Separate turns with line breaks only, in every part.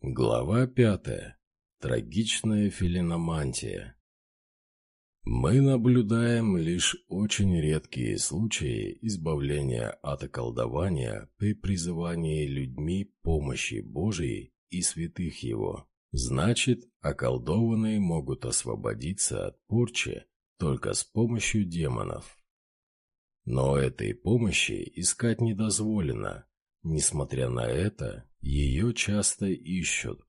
Глава пятая. Трагичная филиномантия. Мы наблюдаем лишь очень редкие случаи избавления от околдования при призывании людьми помощи Божией и святых Его. Значит, околдованные могут освободиться от порчи только с помощью демонов. Но этой помощи искать не дозволено. Несмотря на это, ее часто ищут.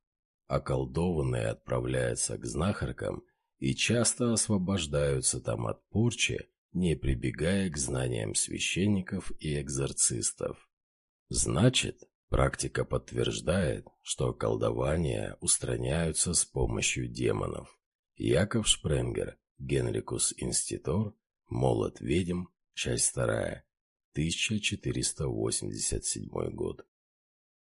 Околдованные отправляются к знахаркам и часто освобождаются там от порчи, не прибегая к знаниям священников и экзорцистов. Значит, практика подтверждает, что колдования устраняются с помощью демонов. Яков Шпренгер, Генрикус Инститор, Молот ведьм, Часть вторая. 1487 год.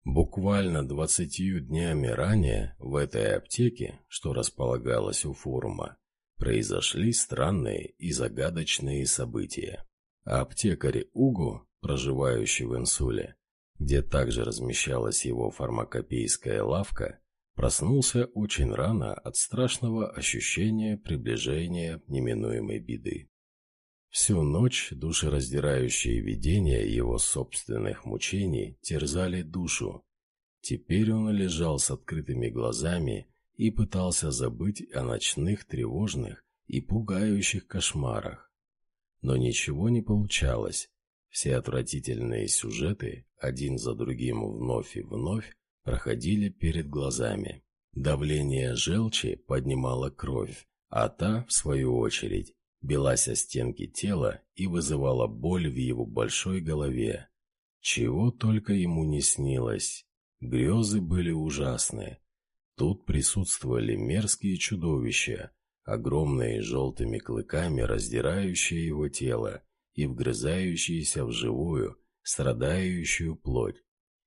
Буквально двадцатью днями ранее в этой аптеке, что располагалась у форума, произошли странные и загадочные события. Аптекарь Угу, проживающий в Инсуле, где также размещалась его фармакопейская лавка, проснулся очень рано от страшного ощущения приближения неминуемой беды. Всю ночь душераздирающие видения его собственных мучений терзали душу. Теперь он лежал с открытыми глазами и пытался забыть о ночных тревожных и пугающих кошмарах. Но ничего не получалось. Все отвратительные сюжеты один за другим вновь и вновь проходили перед глазами. Давление желчи поднимало кровь, а та, в свою очередь, билась о стенки тела и вызывала боль в его большой голове. Чего только ему не снилось. Грезы были ужасные. Тут присутствовали мерзкие чудовища, огромные желтыми клыками раздирающие его тело и вгрызающиеся в живую, страдающую плоть.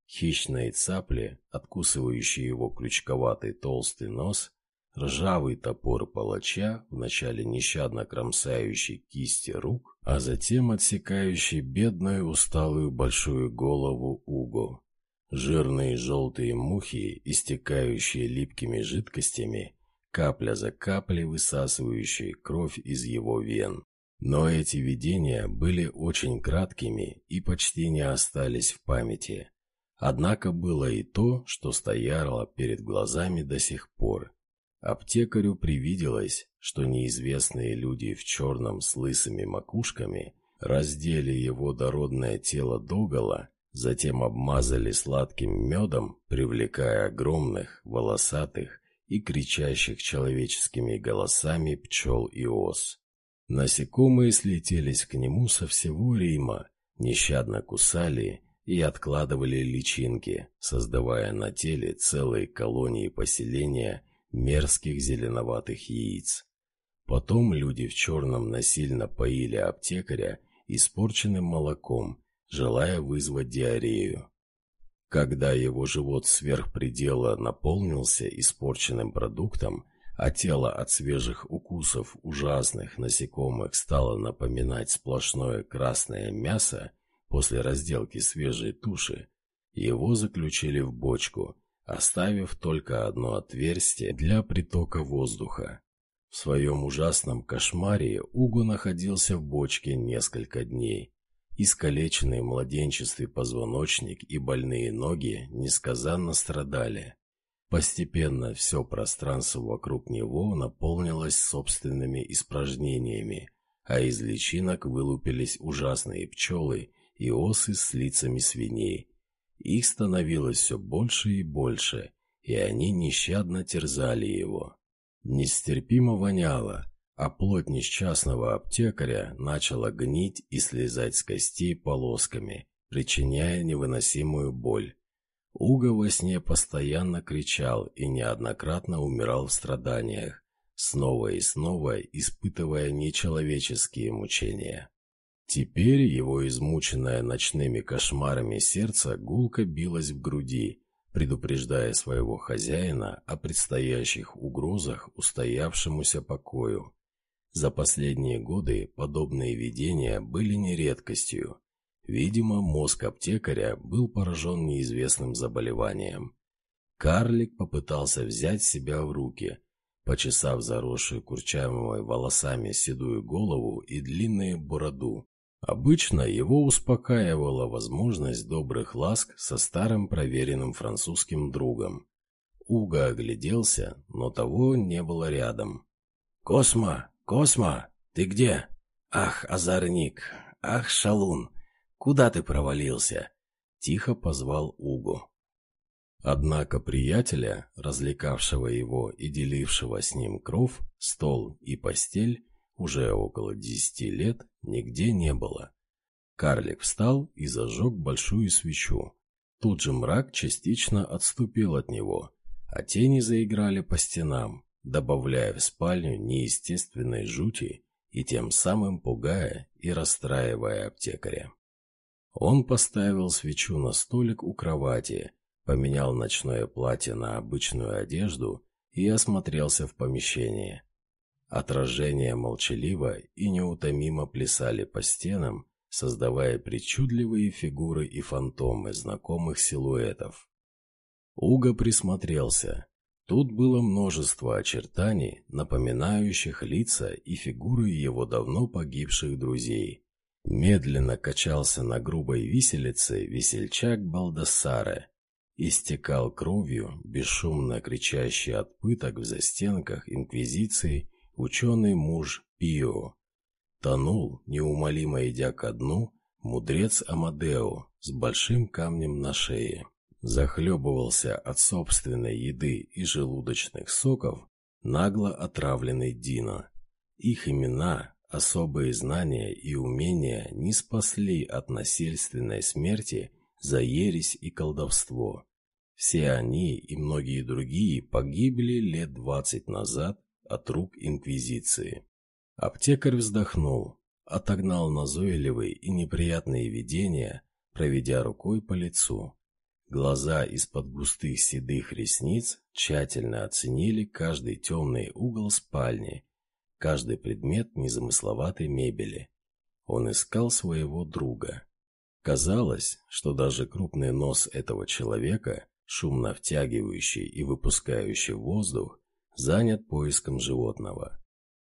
Хищные цапли, откусывающие его крючковатый толстый нос, Ржавый топор палача, вначале нещадно кромсающий кисти рук, а затем отсекающий бедную усталую большую голову Уго. Жирные желтые мухи, истекающие липкими жидкостями, капля за каплей высасывающие кровь из его вен. Но эти видения были очень краткими и почти не остались в памяти. Однако было и то, что стояло перед глазами до сих пор. Аптекарю привиделось, что неизвестные люди в черном с лысыми макушками раздели его дородное тело догола, затем обмазали сладким медом, привлекая огромных, волосатых и кричащих человеческими голосами пчел и ос. Насекомые слетелись к нему со всего Рима, нещадно кусали и откладывали личинки, создавая на теле целые колонии поселения мерзких зеленоватых яиц. Потом люди в черном насильно поили аптекаря испорченным молоком, желая вызвать диарею. Когда его живот сверх предела наполнился испорченным продуктом, а тело от свежих укусов ужасных насекомых стало напоминать сплошное красное мясо после разделки свежей туши, его заключили в бочку – оставив только одно отверстие для притока воздуха. В своем ужасном кошмаре Угу находился в бочке несколько дней. Искалеченный младенчестве позвоночник и больные ноги несказанно страдали. Постепенно все пространство вокруг него наполнилось собственными испражнениями, а из личинок вылупились ужасные пчелы и осы с лицами свиней, их становилось все больше и больше, и они нещадно терзали его. Нестерпимо воняло, а плоть несчастного аптекаря начала гнить и слезать с костей полосками, причиняя невыносимую боль. Уго во сне постоянно кричал и неоднократно умирал в страданиях, снова и снова испытывая нечеловеческие мучения. Теперь его измученное ночными кошмарами сердце гулко билось в груди, предупреждая своего хозяина о предстоящих угрозах устоявшемуся покою. За последние годы подобные видения были не редкостью. Видимо, мозг аптекаря был поражен неизвестным заболеванием. Карлик попытался взять себя в руки, почесав заросшую курчавыми волосами седую голову и длинную бороду. Обычно его успокаивала возможность добрых ласк со старым проверенным французским другом. Уга огляделся, но того не было рядом. «Космо! Космо! Ты где? Ах, озорник! Ах, шалун! Куда ты провалился?» Тихо позвал Угу. Однако приятеля, развлекавшего его и делившего с ним кров, стол и постель, уже около десяти лет нигде не было. Карлик встал и зажег большую свечу. Тут же мрак частично отступил от него, а тени заиграли по стенам, добавляя в спальню неестественной жути и тем самым пугая и расстраивая аптекаря. Он поставил свечу на столик у кровати, поменял ночное платье на обычную одежду и осмотрелся в помещении. Отражения молчаливо и неутомимо плясали по стенам, создавая причудливые фигуры и фантомы знакомых силуэтов. Уго присмотрелся. Тут было множество очертаний, напоминающих лица и фигуры его давно погибших друзей. Медленно качался на грубой виселице весельчак Балдасаре. Истекал кровью, бесшумно кричащий от пыток в застенках Инквизиции ученый муж Пио. Тонул, неумолимо идя ко дну, мудрец Амадео с большим камнем на шее захлебывался от собственной еды и желудочных соков нагло отравленный Дина. Их имена, особые знания и умения не спасли от насильственной смерти за ересь и колдовство. Все они и многие другие погибли лет двадцать назад от рук Инквизиции. Аптекарь вздохнул, отогнал назойливые и неприятные видения, проведя рукой по лицу. Глаза из-под густых седых ресниц тщательно оценили каждый темный угол спальни, каждый предмет незамысловатой мебели. Он искал своего друга. Казалось, что даже крупный нос этого человека, шумно втягивающий и выпускающий воздух, занят поиском животного.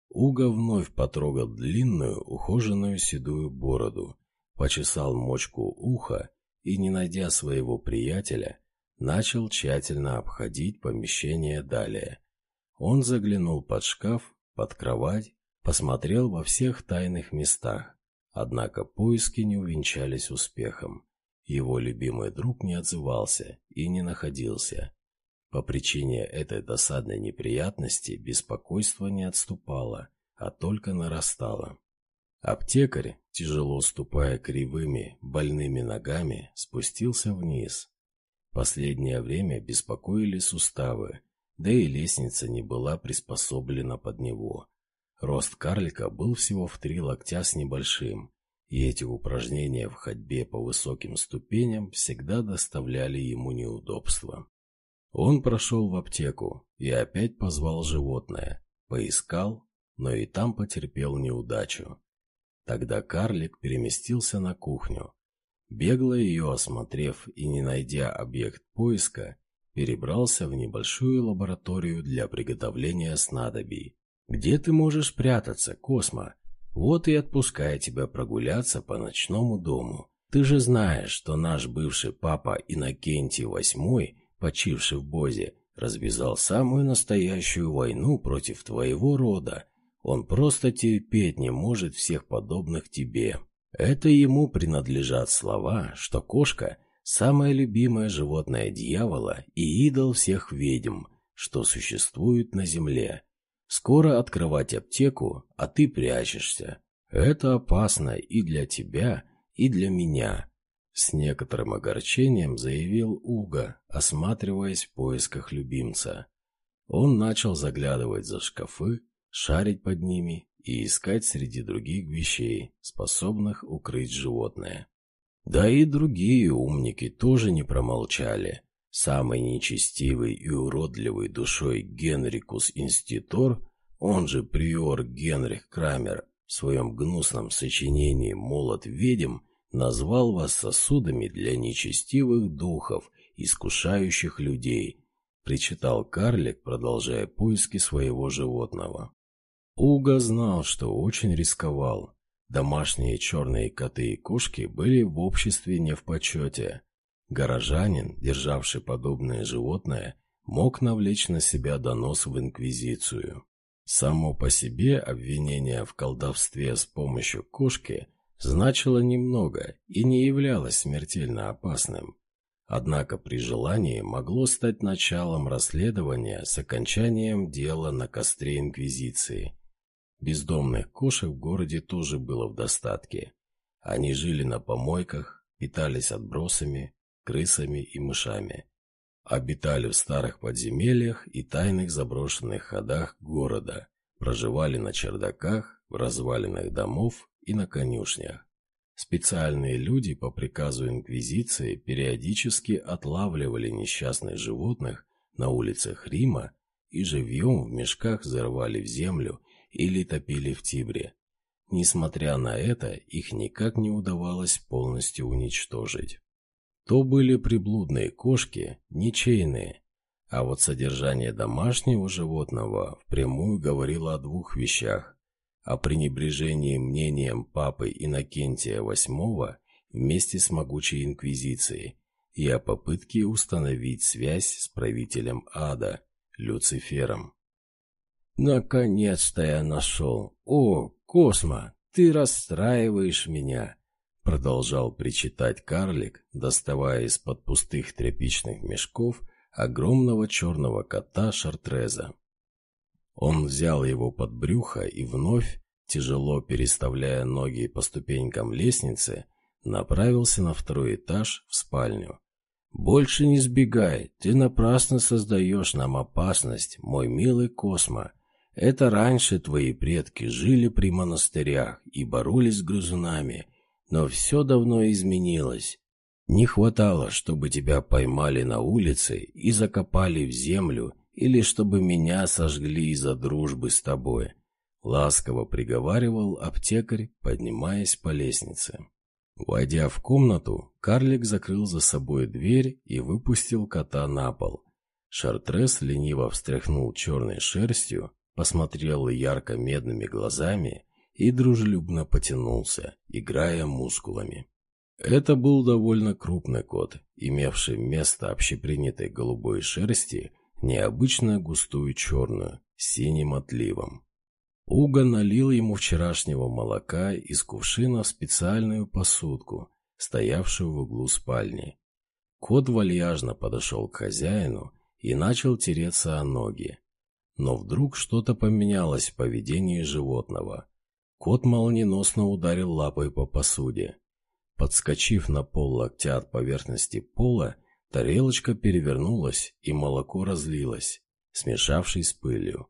Уга вновь потрогал длинную, ухоженную седую бороду, почесал мочку уха и, не найдя своего приятеля, начал тщательно обходить помещение далее. Он заглянул под шкаф, под кровать, посмотрел во всех тайных местах, однако поиски не увенчались успехом. Его любимый друг не отзывался и не находился. По причине этой досадной неприятности беспокойство не отступало, а только нарастало. Аптекарь, тяжело ступая кривыми, больными ногами, спустился вниз. Последнее время беспокоили суставы, да и лестница не была приспособлена под него. Рост карлика был всего в три локтя с небольшим, и эти упражнения в ходьбе по высоким ступеням всегда доставляли ему неудобства. Он прошел в аптеку и опять позвал животное, поискал, но и там потерпел неудачу. Тогда карлик переместился на кухню. Бегло ее осмотрев и не найдя объект поиска, перебрался в небольшую лабораторию для приготовления снадобий. «Где ты можешь прятаться, Космо? Вот и отпускай тебя прогуляться по ночному дому. Ты же знаешь, что наш бывший папа Иннокентий VIII, почивший в Бозе, развязал самую настоящую войну против твоего рода, он просто терпеть не может всех подобных тебе. Это ему принадлежат слова, что кошка – самое любимое животное дьявола и идол всех ведьм, что существует на земле. Скоро открывать аптеку, а ты прячешься. Это опасно и для тебя, и для меня. С некоторым огорчением заявил Уга, осматриваясь в поисках любимца. Он начал заглядывать за шкафы, шарить под ними и искать среди других вещей, способных укрыть животное. Да и другие умники тоже не промолчали. Самый нечестивый и уродливый душой Генрикус Инститор, он же приор Генрих Крамер, в своем гнусном сочинении «Молот ведьм» назвал вас сосудами для нечестивых духов, искушающих людей, причитал карлик, продолжая поиски своего животного. Уга знал, что очень рисковал. Домашние черные коты и кошки были в обществе не в почете. Горожанин, державший подобное животное, мог навлечь на себя донос в Инквизицию. Само по себе обвинение в колдовстве с помощью кошки значило немного и не являлось смертельно опасным. Однако при желании могло стать началом расследования с окончанием дела на костре Инквизиции. Бездомных кошек в городе тоже было в достатке. Они жили на помойках, питались отбросами, крысами и мышами. Обитали в старых подземельях и тайных заброшенных ходах города, проживали на чердаках, в развалинах домов и на конюшнях. Специальные люди по приказу Инквизиции периодически отлавливали несчастных животных на улицах Рима и живьем в мешках взорвали в землю или топили в Тибре. Несмотря на это, их никак не удавалось полностью уничтожить. То были приблудные кошки, ничейные, а вот содержание домашнего животного впрямую говорило о двух вещах о пренебрежении мнением папы Иннокентия VIII вместе с могучей инквизицией и о попытке установить связь с правителем ада, Люцифером. «Наконец-то я нашел! О, Космо, ты расстраиваешь меня!» Продолжал причитать карлик, доставая из-под пустых тряпичных мешков огромного черного кота Шартреза. Он взял его под брюхо и вновь, тяжело переставляя ноги по ступенькам лестницы, направился на второй этаж в спальню. «Больше не сбегай, ты напрасно создаешь нам опасность, мой милый Космо. Это раньше твои предки жили при монастырях и боролись с грызунами, но все давно изменилось. Не хватало, чтобы тебя поймали на улице и закопали в землю или чтобы меня сожгли из-за дружбы с тобой», — ласково приговаривал аптекарь, поднимаясь по лестнице. Войдя в комнату, карлик закрыл за собой дверь и выпустил кота на пол. Шартрес лениво встряхнул черной шерстью, посмотрел ярко-медными глазами и дружелюбно потянулся, играя мускулами. Это был довольно крупный кот, имевший вместо общепринятой голубой шерсти необычно густую черную, синим отливом. Уга налил ему вчерашнего молока из кувшина в специальную посудку, стоявшую в углу спальни. Кот вальяжно подошел к хозяину и начал тереться о ноги. Но вдруг что-то поменялось в поведении животного. Кот молниеносно ударил лапой по посуде. Подскочив на пол локтя от поверхности пола, Тарелочка перевернулась, и молоко разлилось, смешавшись с пылью.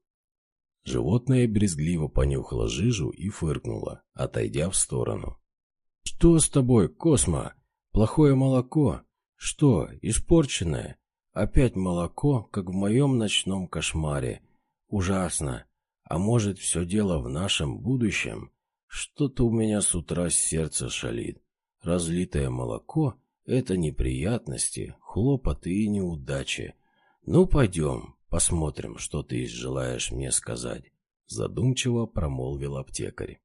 Животное брезгливо понюхало жижу и фыркнуло, отойдя в сторону. «Что с тобой, Космо? Плохое молоко? Что, испорченное? Опять молоко, как в моем ночном кошмаре. Ужасно. А может, все дело в нашем будущем? Что-то у меня с утра сердце шалит. Разлитое молоко это неприятности, хлопоты и неудачи. Ну, пойдем, посмотрим, что ты желаешь мне сказать. Задумчиво промолвил аптекарь.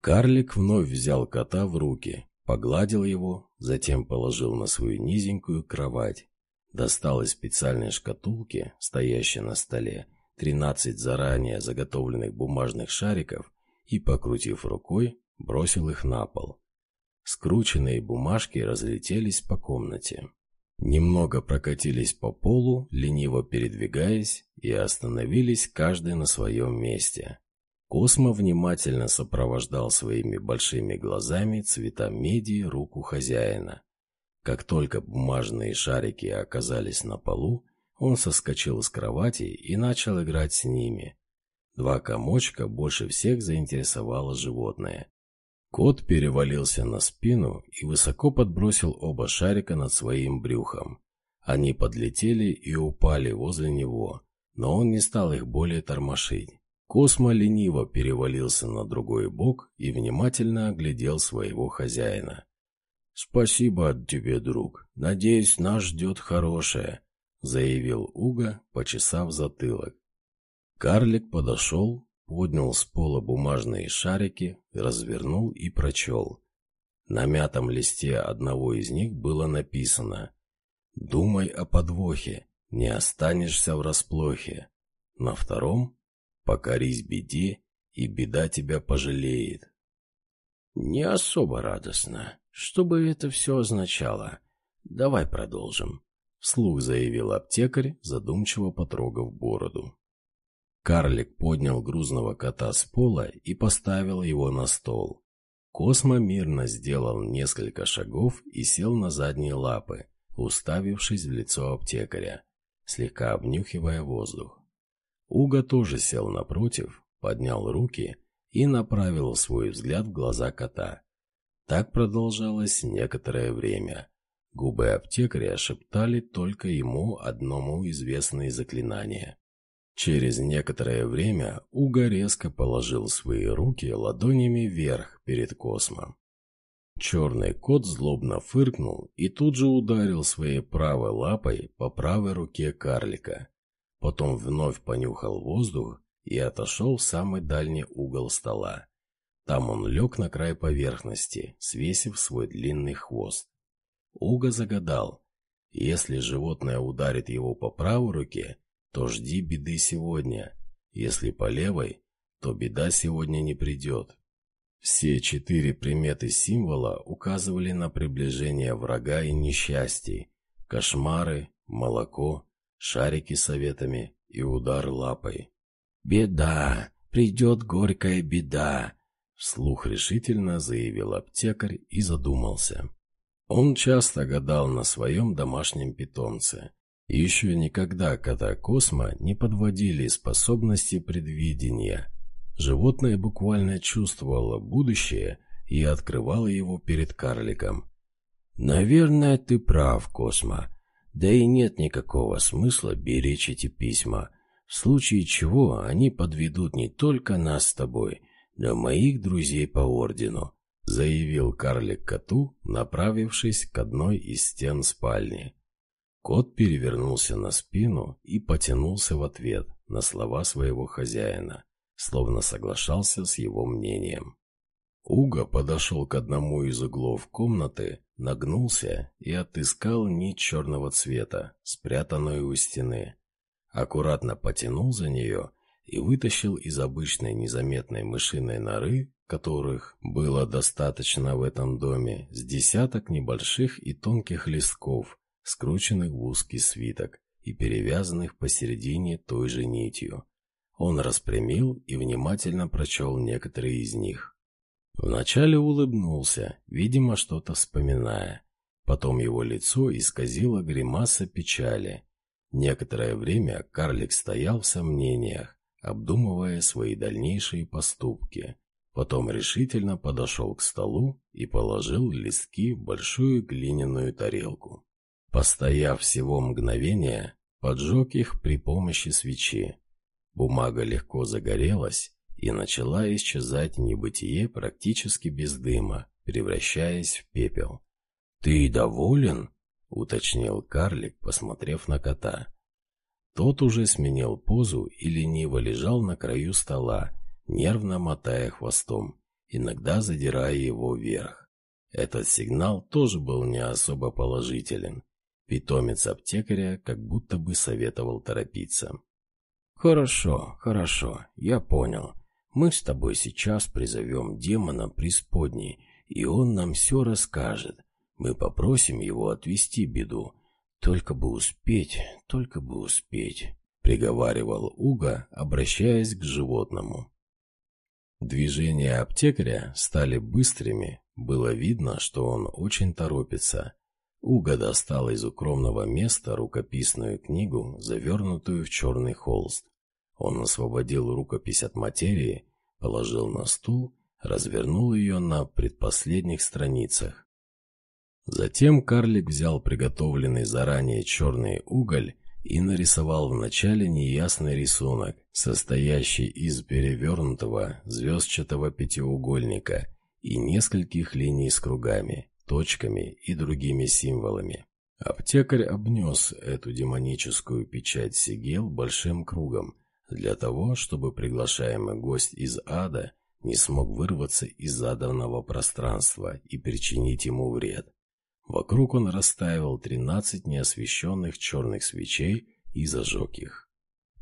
Карлик вновь взял кота в руки, погладил его, затем положил на свою низенькую кровать. Достал из специальной шкатулки, стоящей на столе, тринадцать заранее заготовленных бумажных шариков и, покрутив рукой, бросил их на пол. Скрученные бумажки разлетелись по комнате. Немного прокатились по полу, лениво передвигаясь, и остановились каждый на своем месте. Космо внимательно сопровождал своими большими глазами цвета меди руку хозяина. Как только бумажные шарики оказались на полу, он соскочил с кровати и начал играть с ними. Два комочка больше всех заинтересовало животное. Кот перевалился на спину и высоко подбросил оба шарика над своим брюхом. Они подлетели и упали возле него, но он не стал их более тормошить. Космо лениво перевалился на другой бок и внимательно оглядел своего хозяина. «Спасибо тебе, друг. Надеюсь, нас ждет хорошее», — заявил Уга, почесав затылок. Карлик подошел, поднял с пола бумажные шарики, развернул и прочел. На мятом листе одного из них было написано «Думай о подвохе, не останешься врасплохе». На втором «Покорись беде, и беда тебя пожалеет». «Не особо радостно. Что бы это все означало? Давай продолжим», — вслух заявил аптекарь, задумчиво потрогав бороду. Карлик поднял грузного кота с пола и поставил его на стол. Космо мирно сделал несколько шагов и сел на задние лапы, уставившись в лицо аптекаря, слегка обнюхивая воздух. Уга тоже сел напротив, поднял руки и направил свой взгляд в глаза кота. Так продолжалось некоторое время. Губы аптекаря шептали только ему одному известные заклинания. Через некоторое время Уга резко положил свои руки ладонями вверх перед космом. Черный кот злобно фыркнул и тут же ударил своей правой лапой по правой руке карлика. Потом вновь понюхал воздух и отошел в самый дальний угол стола. Там он лег на край поверхности, свесив свой длинный хвост. Уга загадал, если животное ударит его по правой руке, то жди беды сегодня. Если по левой, то беда сегодня не придет. Все четыре приметы символа указывали на приближение врага и несчастий. Кошмары, молоко, шарики советами и удар лапой. «Беда! Придет горькая беда!» Вслух решительно заявил аптекарь и задумался. Он часто гадал на своем домашнем питомце. Еще никогда кота Космо не подводили способности предвидения. Животное буквально чувствовало будущее и открывало его перед карликом. «Наверное, ты прав, Космо. Да и нет никакого смысла беречь эти письма в случае чего они подведут не только нас с тобой, но моих друзей по ордену», заявил карлик коту, направившись к одной из стен спальни. Кот перевернулся на спину и потянулся в ответ на слова своего хозяина, словно соглашался с его мнением. Уга подошел к одному из углов комнаты, нагнулся и отыскал нить черного цвета, спрятанную у стены аккуратно потянул за нее и вытащил из обычной незаметной мышиной норы, которых было достаточно в этом доме, с десяток небольших и тонких листков, скрученных в узкий свиток и перевязанных посередине той же нитью. Он распрямил и внимательно прочел некоторые из них. Вначале улыбнулся, видимо, что-то вспоминая. Потом его лицо исказило гримаса печали, Некоторое время карлик стоял в сомнениях, обдумывая свои дальнейшие поступки. Потом решительно подошел к столу и положил листки в большую глиняную тарелку. Постояв всего мгновение, поджег их при помощи свечи. Бумага легко загорелась и начала исчезать небытие практически без дыма, превращаясь в пепел. «Ты доволен?» — уточнил карлик, посмотрев на кота. Тот уже сменил позу и лениво лежал на краю стола, нервно мотая хвостом, иногда задирая его вверх. Этот сигнал тоже был не особо положителен. Питомец аптекаря как будто бы советовал торопиться. «Хорошо, хорошо, я понял. Мы с тобой сейчас призовем демона преисподней, и он нам все расскажет. Мы попросим его отвести беду. Только бы успеть, только бы успеть, приговаривал Уга, обращаясь к животному. Движения аптекаря стали быстрыми, было видно, что он очень торопится. Уга достал из укромного места рукописную книгу, завернутую в черный холст. Он освободил рукопись от материи, положил на стул, развернул ее на предпоследних страницах. Затем карлик взял приготовленный заранее черный уголь и нарисовал вначале неясный рисунок, состоящий из перевернутого звездчатого пятиугольника и нескольких линий с кругами, точками и другими символами. Аптекарь обнес эту демоническую печать сигел большим кругом, для того, чтобы приглашаемый гость из ада не смог вырваться из заданного пространства и причинить ему вред. Вокруг он расставил тринадцать неосвещенных черных свечей и зажег их.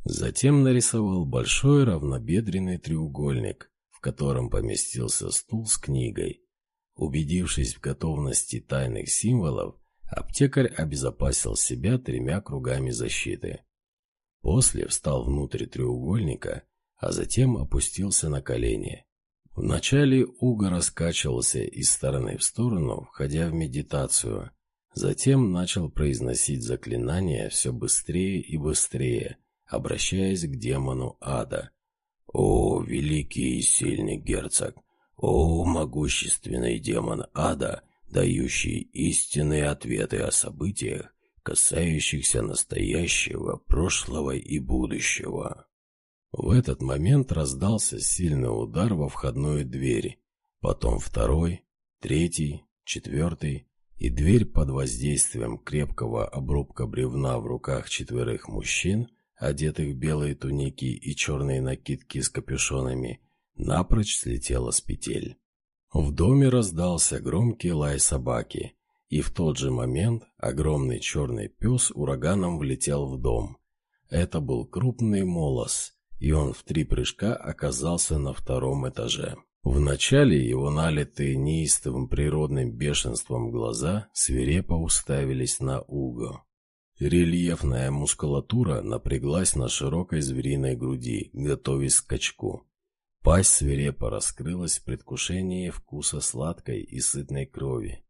Затем нарисовал большой равнобедренный треугольник, в котором поместился стул с книгой. Убедившись в готовности тайных символов, аптекарь обезопасил себя тремя кругами защиты. После встал внутрь треугольника, а затем опустился на колени. Вначале Уго раскачивался из стороны в сторону, входя в медитацию. Затем начал произносить заклинания все быстрее и быстрее, обращаясь к демону ада. «О, великий и сильный герцог! О, могущественный демон ада, дающий истинные ответы о событиях, касающихся настоящего, прошлого и будущего!» В этот момент раздался сильный удар во входную дверь, потом второй, третий, четвертый, и дверь под воздействием крепкого обрубка бревна в руках четверых мужчин, одетых в белые туники и черные накидки с капюшонами, напрочь слетела с петель. В доме раздался громкий лай собаки, и в тот же момент огромный черный пес ураганом влетел в дом. Это был крупный молос, и он в три прыжка оказался на втором этаже. Вначале его налитые неистовым природным бешенством глаза свирепо уставились на Уго. Рельефная мускулатура напряглась на широкой звериной груди, готовясь к скачку. Пасть свирепо раскрылась в предвкушении вкуса сладкой и сытной крови.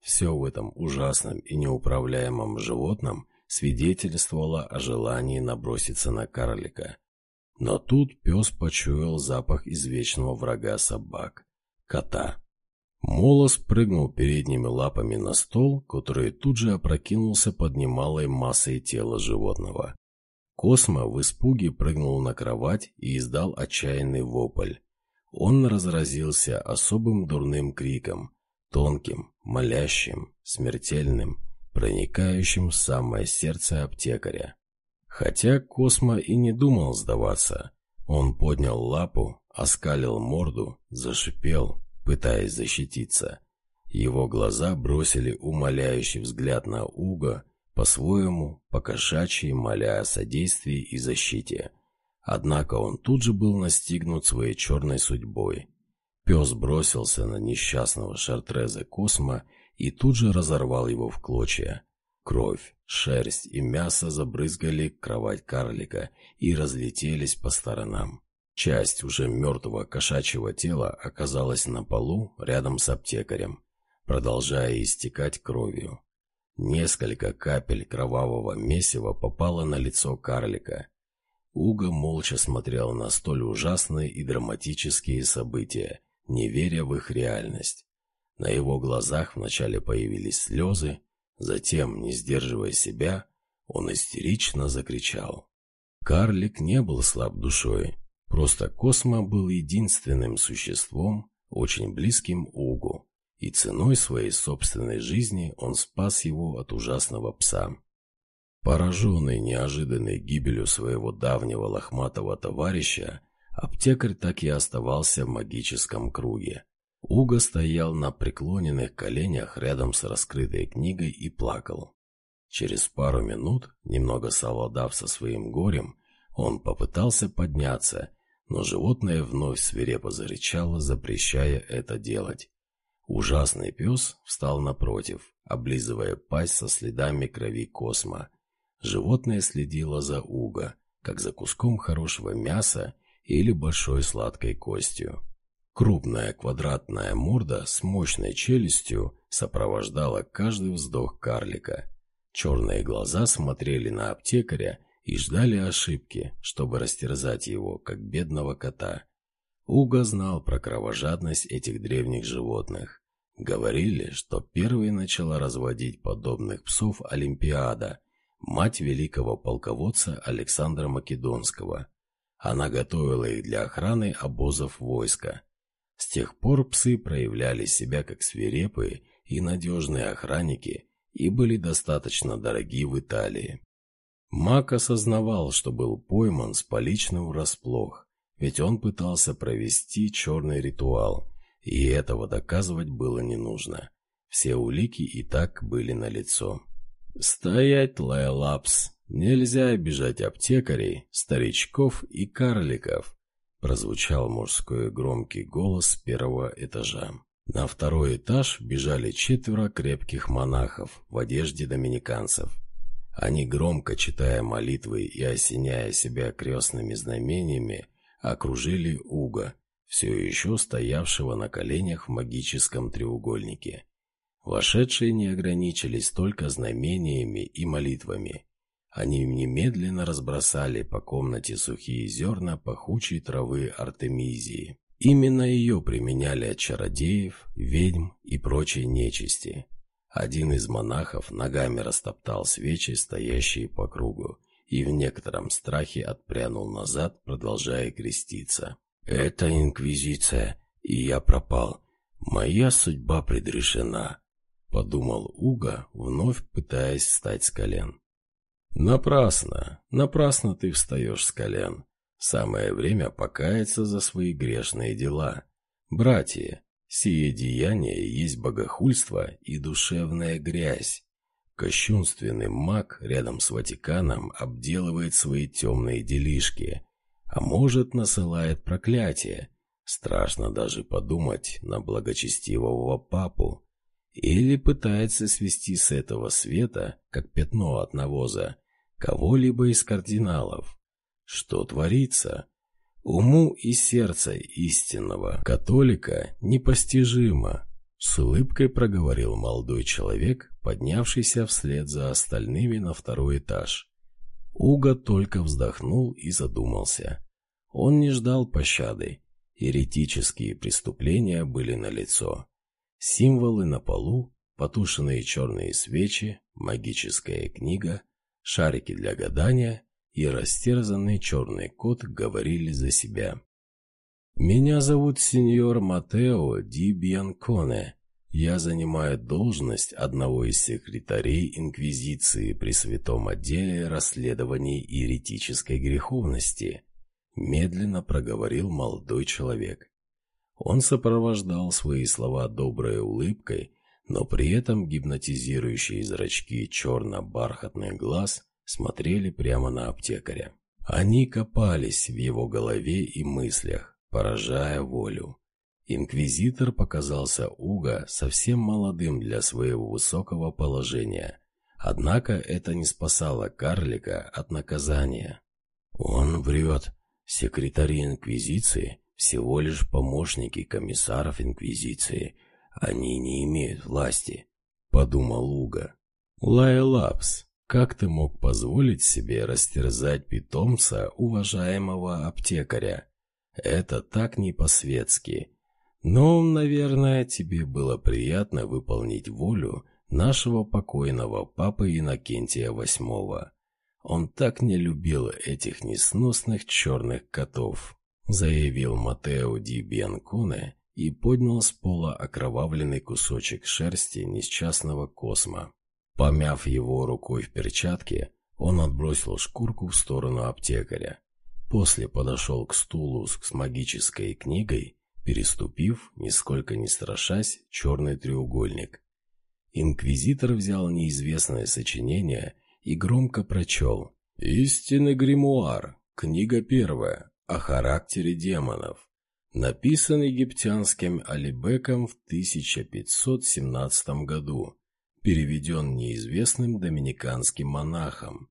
Все в этом ужасном и неуправляемом животном свидетельствовало о желании наброситься на карлика. Но тут пес почуял запах извечного врага собак — кота. Молос прыгнул передними лапами на стол, который тут же опрокинулся под немалой массой тела животного. Космо в испуге прыгнул на кровать и издал отчаянный вопль. Он разразился особым дурным криком, тонким, молящим, смертельным, проникающим в самое сердце аптекаря. Хотя Космо и не думал сдаваться. Он поднял лапу, оскалил морду, зашипел, пытаясь защититься. Его глаза бросили умоляющий взгляд на Уга, по-своему, покошачьи, моля о содействии и защите. Однако он тут же был настигнут своей черной судьбой. Пес бросился на несчастного шартреза Космо и тут же разорвал его в клочья. Кровь, шерсть и мясо забрызгали кровать карлика и разлетелись по сторонам. Часть уже мертвого кошачьего тела оказалась на полу рядом с аптекарем, продолжая истекать кровью. Несколько капель кровавого месива попало на лицо карлика. Уго молча смотрел на столь ужасные и драматические события, не веря в их реальность. На его глазах вначале появились слезы, Затем, не сдерживая себя, он истерично закричал. Карлик не был слаб душой, просто Космо был единственным существом, очень близким Угу, и ценой своей собственной жизни он спас его от ужасного пса. Пораженный неожиданной гибелью своего давнего лохматого товарища, аптекарь так и оставался в магическом круге. Уго стоял на преклоненных коленях рядом с раскрытой книгой и плакал. Через пару минут, немного совладав со своим горем, он попытался подняться, но животное вновь свирепо зарычало, запрещая это делать. Ужасный пес встал напротив, облизывая пасть со следами крови Космо. Животное следило за Уго, как за куском хорошего мяса или большой сладкой костью. Крупная квадратная морда с мощной челюстью сопровождала каждый вздох карлика. Черные глаза смотрели на аптекаря и ждали ошибки, чтобы растерзать его, как бедного кота. Уго знал про кровожадность этих древних животных. Говорили, что первой начала разводить подобных псов Олимпиада, мать великого полководца Александра Македонского. Она готовила их для охраны обозов войска – с тех пор псы проявляли себя как свирепые и надежные охранники и были достаточно дороги в Италии. Мак осознавал, что был пойман с поличным врасплох, ведь он пытался провести черный ритуал, и этого доказывать было не нужно. Все улики и так были налицо. «Стоять, Лайлапс! Нельзя обижать аптекарей, старичков и карликов!» Прозвучал мужской громкий голос первого этажа. На второй этаж бежали четверо крепких монахов в одежде доминиканцев. Они, громко читая молитвы и осеняя себя крестными знамениями, окружили Уга, все еще стоявшего на коленях в магическом треугольнике. Вошедшие не ограничились только знамениями и молитвами. Они немедленно разбросали по комнате сухие зерна пахучей травы артемизии. Именно ее применяли от чародеев, ведьм и прочей нечисти. Один из монахов ногами растоптал свечи, стоящие по кругу, и в некотором страхе отпрянул назад, продолжая креститься. «Это инквизиция, и я пропал. Моя судьба предрешена», — подумал Уга, вновь пытаясь встать с колен. «Напрасно, напрасно ты встаешь с колен. Самое время покаяться за свои грешные дела. Братья, сие деяние есть богохульство и душевная грязь. Кощунственный маг рядом с Ватиканом обделывает свои темные делишки, а может насылает проклятие. Страшно даже подумать на благочестивого папу. Или пытается свести с этого света, как пятно от навоза, кого-либо из кардиналов. Что творится? Уму и сердце истинного католика непостижимо. С улыбкой проговорил молодой человек, поднявшийся вслед за остальными на второй этаж. Уга только вздохнул и задумался. Он не ждал пощады. Еретические преступления были налицо. Символы на полу, потушенные черные свечи, магическая книга, шарики для гадания и растерзанный черный кот говорили за себя. «Меня зовут сеньор Матео Ди Бьянконе. Я занимаю должность одного из секретарей Инквизиции при Святом отделе расследований еретической греховности», медленно проговорил молодой человек. Он сопровождал свои слова доброй улыбкой, но при этом гипнотизирующие зрачки черно-бархатных глаз смотрели прямо на аптекаря. Они копались в его голове и мыслях, поражая волю. Инквизитор показался Уга совсем молодым для своего высокого положения, однако это не спасало карлика от наказания. «Он врет. Секретари Инквизиции всего лишь помощники комиссаров Инквизиции. Они не имеют власти», — подумал Уга. Лайлапс, как ты мог позволить себе растерзать питомца уважаемого аптекаря? Это так не по-светски. Но, наверное, тебе было приятно выполнить волю нашего покойного папы Иннокентия VIII. Он так не любил этих несносных черных котов, заявил Матео Ди Бьянконе и поднял с пола окровавленный кусочек шерсти несчастного косма. Помяв его рукой в перчатке, он отбросил шкурку в сторону аптекаря. После подошел к стулу с магической книгой, переступив, нисколько не страшась, черный треугольник. Инквизитор взял неизвестное сочинение и громко прочел. «Истинный гримуар. Книга первая. О характере демонов. Написан египтянским Алибеком в 1517 году переведен неизвестным доминиканским монахом.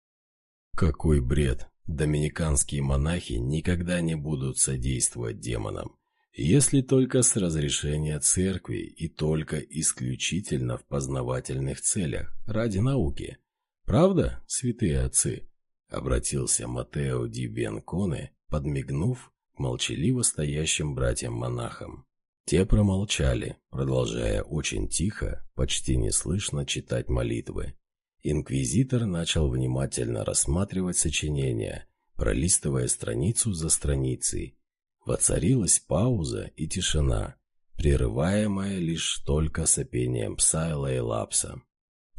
Какой бред! Доминиканские монахи никогда не будут содействовать демонам, если только с разрешения церкви и только исключительно в познавательных целях, ради науки. Правда, святые отцы? Обратился Матео Ди Бенконе, подмигнув молчаливо стоящим братьям-монахам. Те промолчали, продолжая очень тихо, почти неслышно читать молитвы. Инквизитор начал внимательно рассматривать сочинение, пролистывая страницу за страницей. Воцарилась пауза и тишина, прерываемая лишь только сопением пса и лапса.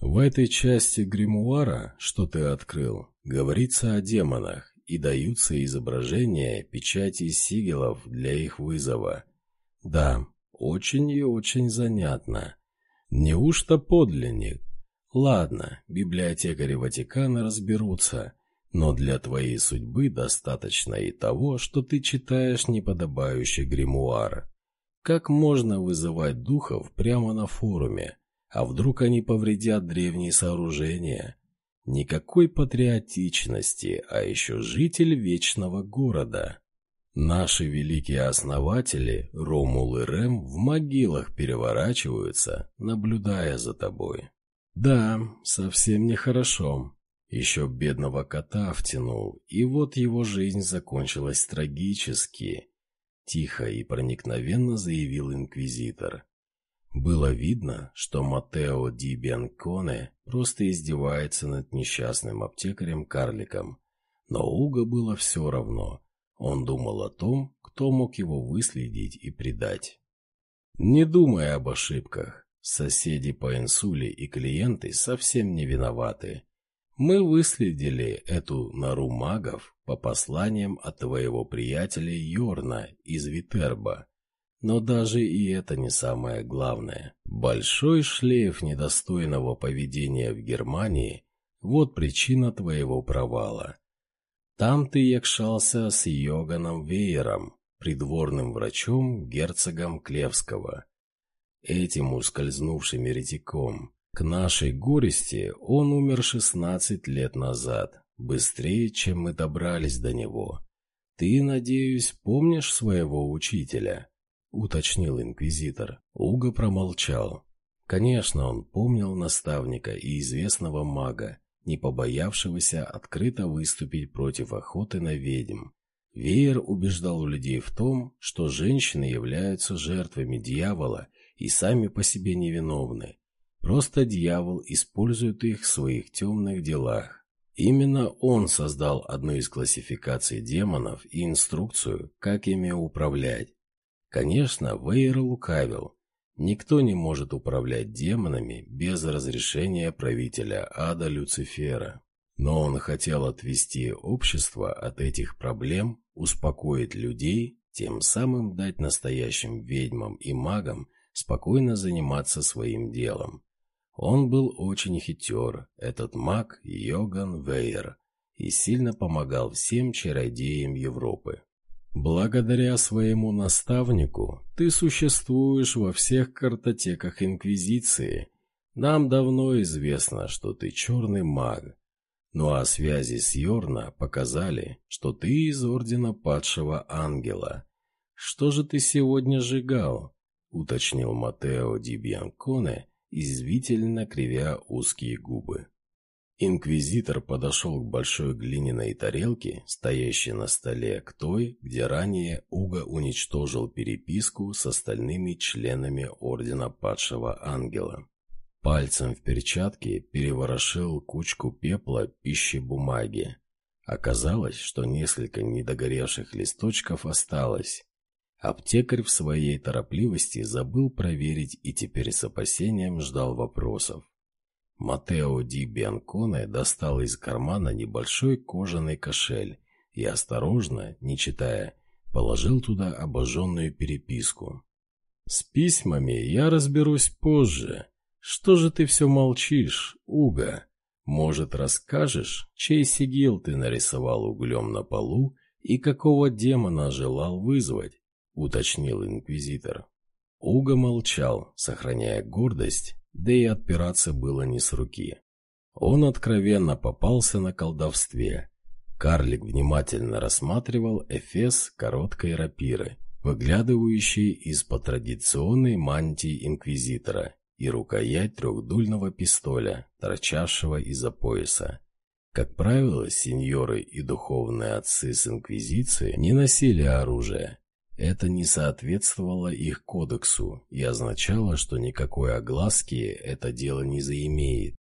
В этой части гримуара, что ты открыл, говорится о демонах, и даются изображения печати сигелов для их вызова. Да, очень и очень занятно. Неужто подлинник? Ладно, библиотекари Ватикана разберутся, но для твоей судьбы достаточно и того, что ты читаешь неподобающий гримуар. Как можно вызывать духов прямо на форуме? А вдруг они повредят древние сооружения? Никакой патриотичности, а еще житель вечного города. Наши великие основатели, Ромул и Рем, в могилах переворачиваются, наблюдая за тобой. Да, совсем нехорошо. Еще бедного кота втянул, и вот его жизнь закончилась трагически. Тихо и проникновенно заявил инквизитор. Было видно, что Матео Ди Бианконе просто издевается над несчастным аптекарем-карликом. Но Уго было все равно. Он думал о том, кто мог его выследить и предать. Не думая об ошибках, соседи по инсуле и клиенты совсем не виноваты. Мы выследили эту нору магов по посланиям от твоего приятеля Йорна из Витерба. Но даже и это не самое главное. Большой шлейф недостойного поведения в Германии – вот причина твоего провала. Там ты якшался с Йоганом Веером, придворным врачом герцогом Клевского. Этим ускользнувшим еретиком. К нашей горести он умер 16 лет назад, быстрее, чем мы добрались до него. Ты, надеюсь, помнишь своего учителя?» уточнил инквизитор. Уго промолчал. Конечно, он помнил наставника и известного мага, не побоявшегося открыто выступить против охоты на ведьм. Веер убеждал людей в том, что женщины являются жертвами дьявола и сами по себе невиновны. Просто дьявол использует их в своих темных делах. Именно он создал одну из классификаций демонов и инструкцию, как ими управлять. Конечно, Вейер лукавил. Никто не может управлять демонами без разрешения правителя ада Люцифера. Но он хотел отвести общество от этих проблем, успокоить людей, тем самым дать настоящим ведьмам и магам спокойно заниматься своим делом. Он был очень хитер, этот маг Йоган Вейер, и сильно помогал всем чародеям Европы. Благодаря своему наставнику ты существуешь во всех картотеках Инквизиции. Нам давно известно, что ты черный маг. Ну а связи с Йорна показали, что ты из Ордена Падшего Ангела. Что же ты сегодня сжигал? Уточнил Матео Ди Бьянконе, извительно кривя узкие губы. Инквизитор подошел к большой глиняной тарелке, стоящей на столе, к той, где ранее Уго уничтожил переписку с остальными членами Ордена Падшего Ангела. Пальцем в перчатке переворошил кучку пепла пищи бумаги. Оказалось, что несколько недогоревших листочков осталось. Аптекарь в своей торопливости забыл проверить и теперь с опасением ждал вопросов. Матео Ди Бианконе достал из кармана небольшой кожаный кошель и осторожно, не читая, положил туда обожженную переписку. «С письмами я разберусь позже. Что же ты все молчишь, Уга? Может, расскажешь, чей сигил ты нарисовал углем на полу и какого демона желал вызвать?» — уточнил инквизитор. Уга молчал, сохраняя гордость да и отпираться было не с руки. Он откровенно попался на колдовстве. Карлик внимательно рассматривал эфес короткой рапиры, выглядывающей из-под традиционной мантии инквизитора, и рукоять трехдульного пистоля, торчавшего из-за пояса. Как правило, сеньоры и духовные отцы с инквизиции не носили оружие, это не соответствовало их кодексу и означало, что никакой огласки это дело не заимеет.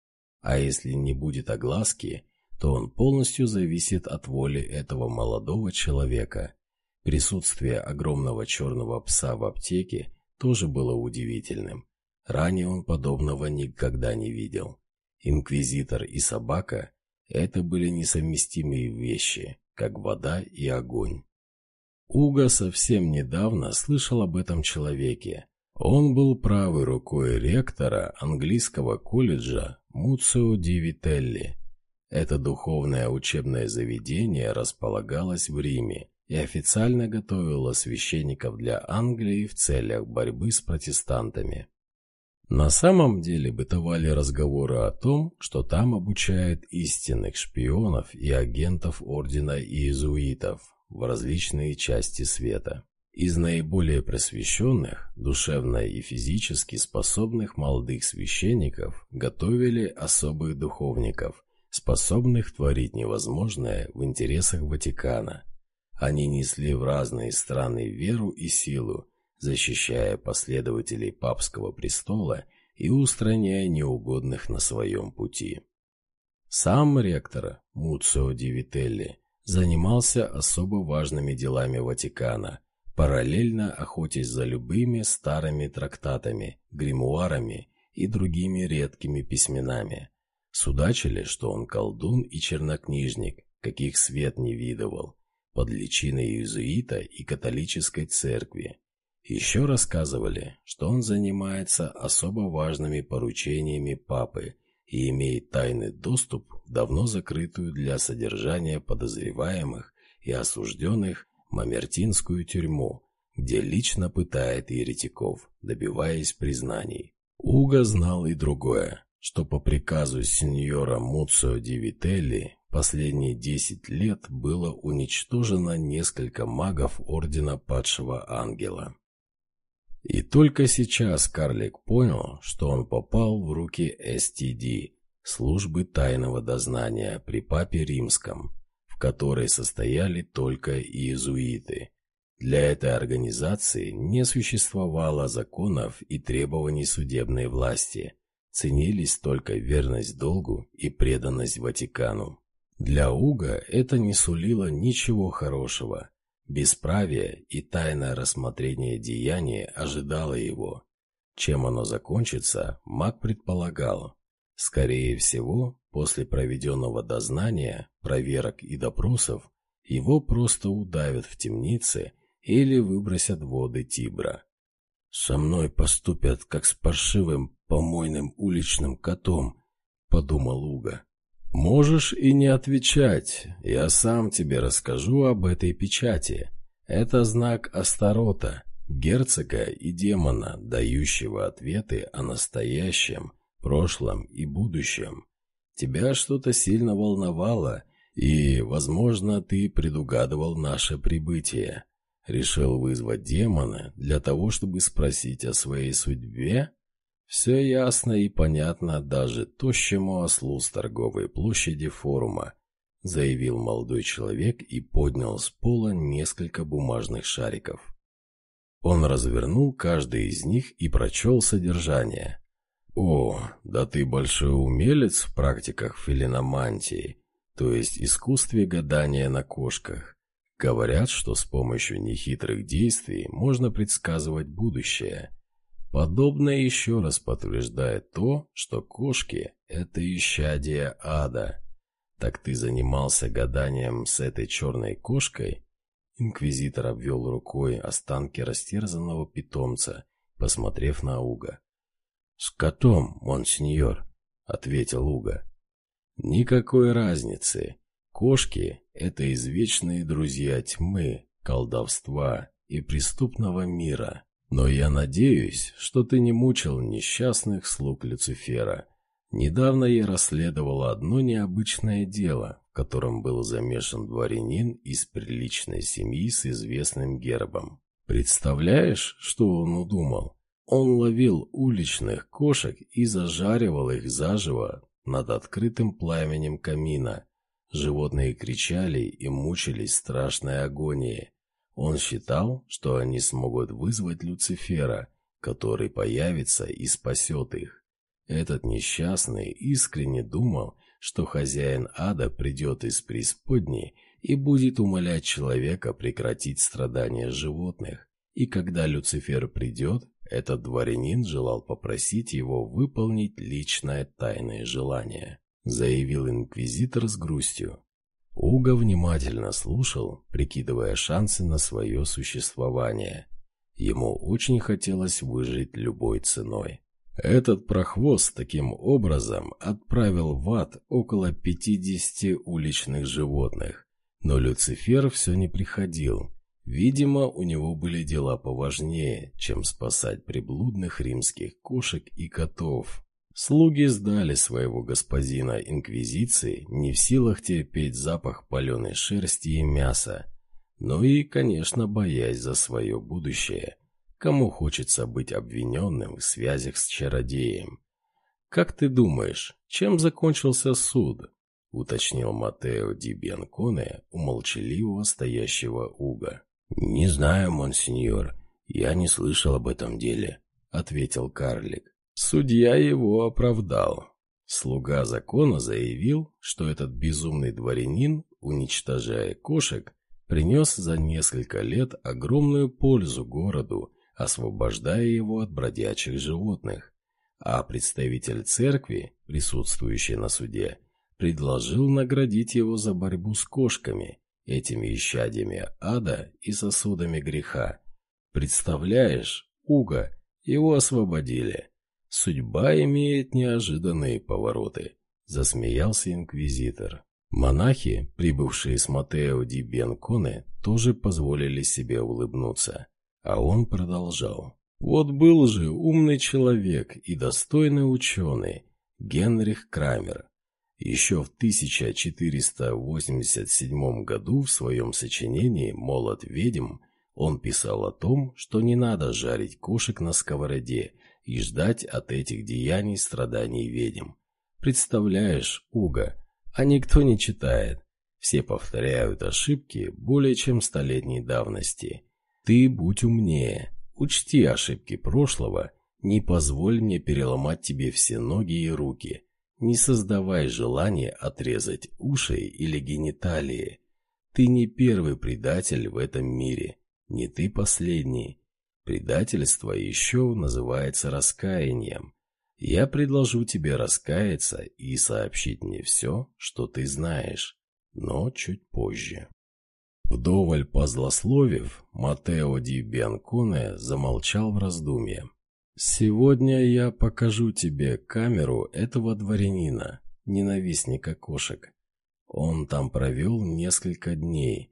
А если не будет огласки, то он полностью зависит от воли этого молодого человека. Присутствие огромного черного пса в аптеке тоже было удивительным. Ранее он подобного никогда не видел. Инквизитор и собака – это были несовместимые вещи, как вода и огонь. Уга совсем недавно слышал об этом человеке. Он был правой рукой ректора английского колледжа Муцио Ди Вителли. Это духовное учебное заведение располагалось в Риме и официально готовило священников для Англии в целях борьбы с протестантами. На самом деле бытовали разговоры о том, что там обучают истинных шпионов и агентов Ордена Иезуитов в различные части света. Из наиболее просвещенных, душевно и физически способных молодых священников готовили особых духовников, способных творить невозможное в интересах Ватикана. Они несли в разные страны веру и силу, защищая последователей папского престола и устраняя неугодных на своем пути. Сам ректор Муцио Ди Вителли занимался особо важными делами Ватикана, параллельно охотясь за любыми старыми трактатами, гримуарами и другими редкими письменами. Судачили, что он колдун и чернокнижник, каких свет не видывал, под личиной иезуита и католической церкви, еще рассказывали, что он занимается особо важными поручениями папы и имеет тайный доступ в давно закрытую для содержания подозреваемых и осужденных Мамертинскую тюрьму, где лично пытает еретиков, добиваясь признаний. Уга знал и другое, что по приказу сеньора Муцио ди Вителли последние десять лет было уничтожено несколько магов Ордена Падшего Ангела. И только сейчас карлик понял, что он попал в руки СТД, службы тайного дознания при папе римском, в которой состояли только иезуиты. Для этой организации не существовало законов и требований судебной власти, ценились только верность долгу и преданность Ватикану. Для Уга это не сулило ничего хорошего – Бесправие и тайное рассмотрение деяния ожидало его. Чем оно закончится, маг предполагал. Скорее всего, после проведенного дознания, проверок и допросов, его просто удавят в темнице или выбросят в воды Тибра. «Со мной поступят, как с паршивым помойным уличным котом», — подумал Уга. «Можешь и не отвечать. Я сам тебе расскажу об этой печати. Это знак Астарота, герцога и демона, дающего ответы о настоящем, прошлом и будущем. Тебя что-то сильно волновало, и, возможно, ты предугадывал наше прибытие. Решил вызвать демона для того, чтобы спросить о своей судьбе?» Все ясно и понятно даже тощему ослу с торговой площади форума, заявил молодой человек и поднял с пола несколько бумажных шариков. Он развернул каждый из них и прочел содержание. «О, да ты большой умелец в практиках филиномантии, то есть искусстве гадания на кошках. Говорят, что с помощью нехитрых действий можно предсказывать будущее». Подобное еще раз подтверждает то, что кошки – это исчадие ада. Так ты занимался гаданием с этой черной кошкой? Инквизитор обвел рукой останки растерзанного питомца, посмотрев на Уга. «С котом, монсеньор», — ответил Уга. «Никакой разницы. Кошки — это извечные друзья тьмы, колдовства и преступного мира». Но я надеюсь, что ты не мучил несчастных слуг Люцифера. Недавно я расследовала одно необычное дело, в котором был замешан дворянин из приличной семьи с известным гербом. Представляешь, что он удумал? Он ловил уличных кошек и зажаривал их заживо над открытым пламенем камина. Животные кричали и мучились страшной агонией. Он считал, что они смогут вызвать Люцифера, который появится и спасет их. Этот несчастный искренне думал, что хозяин ада придет из преисподней и будет умолять человека прекратить страдания животных, И когда Люцифер придет, этот дворянин желал попросить его выполнить личное тайное желание, заявил инквизитор с грустью. Уга внимательно слушал, прикидывая шансы на свое существование. Ему очень хотелось выжить любой ценой. Этот прохвост таким образом отправил в ад около 50 уличных животных. Но Люцифер все не приходил. Видимо, у него были дела поважнее, чем спасать приблудных римских кошек и котов. Слуги сдали своего господина Инквизиции, не в силах терпеть запах паленой шерсти и мяса, но и, конечно, боясь за свое будущее. Кому хочется быть обвиненным в связях с чародеем? «Как ты думаешь, чем закончился суд?» — уточнил Матео Ди Бьянконе у молчаливого стоящего Уга. «Не знаю, монсеньор, я не слышал об этом деле», — ответил карлик. Судья его оправдал. Слуга закона заявил, что этот безумный дворянин, уничтожая кошек, принес за несколько лет огромную пользу городу, освобождая его от бродячих животных. А представитель церкви, присутствующий на суде, предложил наградить его за борьбу с кошками, этими исчадьями ада и сосудами греха. Представляешь, Уга, его освободили. Судьба имеет неожиданные повороты, засмеялся инквизитор. Монахи, прибывшие с Матео ди Бенконе, тоже позволили себе улыбнуться, а он продолжал. Вот был же умный человек и достойный ученый Генрих Крамер. Еще в 1487 году в своем сочинении «Молот ведьм» он писал о том, что не надо жарить кошек на сковороде и ждать от этих деяний страданий ведьм. Представляешь, Уга, а никто не читает. Все повторяют ошибки более чем столетней давности. Ты будь умнее, учти ошибки прошлого, не позволь мне переломать тебе все ноги и руки. Не создавай желание отрезать уши или гениталии. Ты не первый предатель в этом мире, не ты последний. Предательство еще называется раскаянием. Я предложу тебе раскаяться и сообщить мне все, что ты знаешь, но чуть позже. Вдоволь позлословив, Матео ди Бианконе замолчал в раздумье. «Сегодня я покажу тебе камеру этого дворянина, ненавистника кошек. Он там провел несколько дней,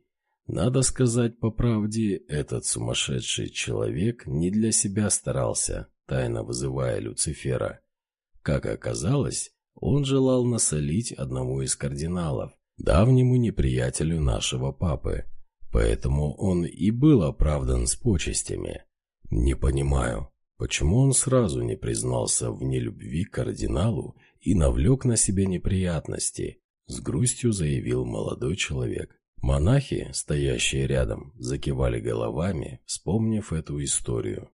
надо сказать по правде, этот сумасшедший человек не для себя старался, тайно вызывая Люцифера. Как оказалось, он желал насолить одному из кардиналов, давнему неприятелю нашего папы, поэтому он и был оправдан с почестями. Не понимаю, почему он сразу не признался в нелюбви к кардиналу и навлек на себя неприятности, с грустью заявил молодой человек. Монахи, стоящие рядом, закивали головами, вспомнив эту историю.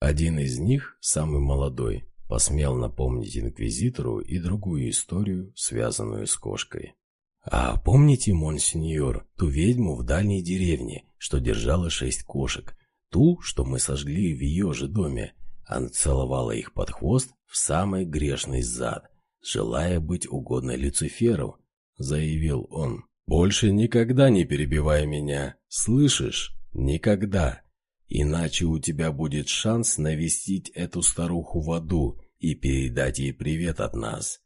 Один из них, самый молодой, посмел напомнить инквизитору и другую историю, связанную с кошкой. «А помните, монсеньор, ту ведьму в дальней деревне, что держала шесть кошек? Ту, что мы сожгли в ее же доме? Она целовала их под хвост в самый грешный зад, желая быть угодной Люциферу», — заявил он. Больше никогда не перебивай меня, слышишь? Никогда. Иначе у тебя будет шанс навестить эту старуху в аду и передать ей привет от нас.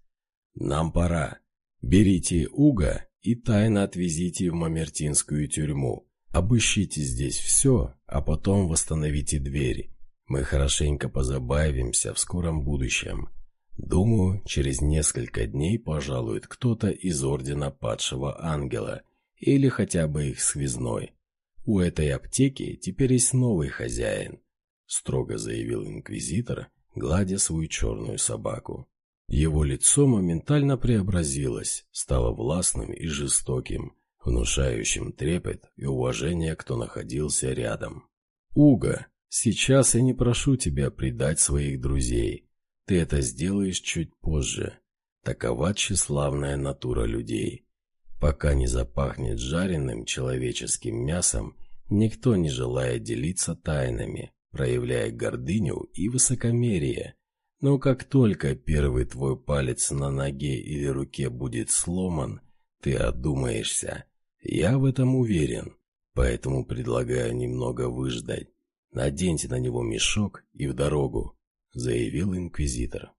Нам пора. Берите Уга и тайно отвезите в Мамертинскую тюрьму. Обыщите здесь все, а потом восстановите двери. Мы хорошенько позабавимся в скором будущем. Думаю, через несколько дней пожалует кто-то из Ордена Падшего Ангела или хотя бы их связной. У этой аптеки теперь есть новый хозяин, строго заявил инквизитор, гладя свою черную собаку. Его лицо моментально преобразилось, стало властным и жестоким, внушающим трепет и уважение, кто находился рядом. «Уга, сейчас я не прошу тебя предать своих друзей. Ты это сделаешь чуть позже. Такова тщеславная натура людей. Пока не запахнет жареным человеческим мясом, Никто не желает делиться тайнами, проявляя гордыню и высокомерие. Но как только первый твой палец на ноге или руке будет сломан, ты одумаешься. Я в этом уверен, поэтому предлагаю немного выждать. Наденьте на него мешок и в дорогу, заявил инквизитор.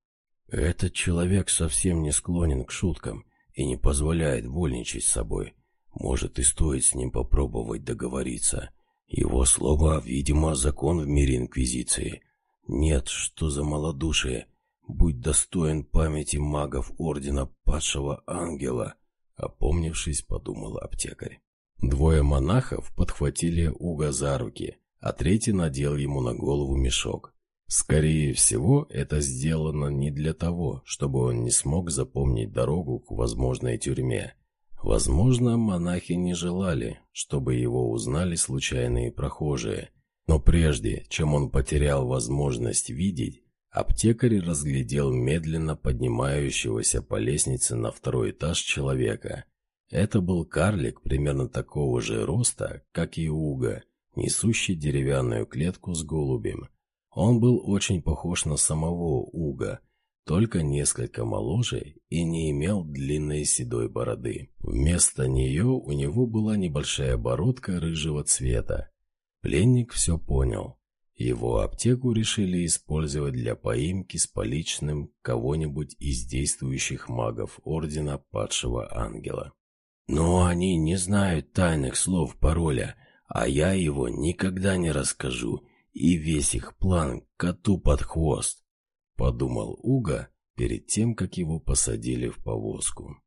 Этот человек совсем не склонен к шуткам и не позволяет вольничать с собой. Может и стоит с ним попробовать договориться. Его слово, видимо, закон в мире Инквизиции. Нет, что за малодушие. Будь достоин памяти магов Ордена Падшего Ангела, опомнившись, подумал аптекарь. Двое монахов подхватили Уга за руки, а третий надел ему на голову мешок. Скорее всего, это сделано не для того, чтобы он не смог запомнить дорогу к возможной тюрьме. Возможно, монахи не желали, чтобы его узнали случайные прохожие. Но прежде, чем он потерял возможность видеть, аптекарь разглядел медленно поднимающегося по лестнице на второй этаж человека. Это был карлик примерно такого же роста, как и Уга, несущий деревянную клетку с голубем. Он был очень похож на самого Уга, только несколько моложе и не имел длинной седой бороды. Вместо нее у него была небольшая бородка рыжего цвета. Пленник все понял. Его аптеку решили использовать для поимки с поличным кого-нибудь из действующих магов Ордена Падшего Ангела. «Но они не знают тайных слов пароля, а я его никогда не расскажу, и весь их план коту под хвост», — подумал Уга перед тем, как его посадили в повозку.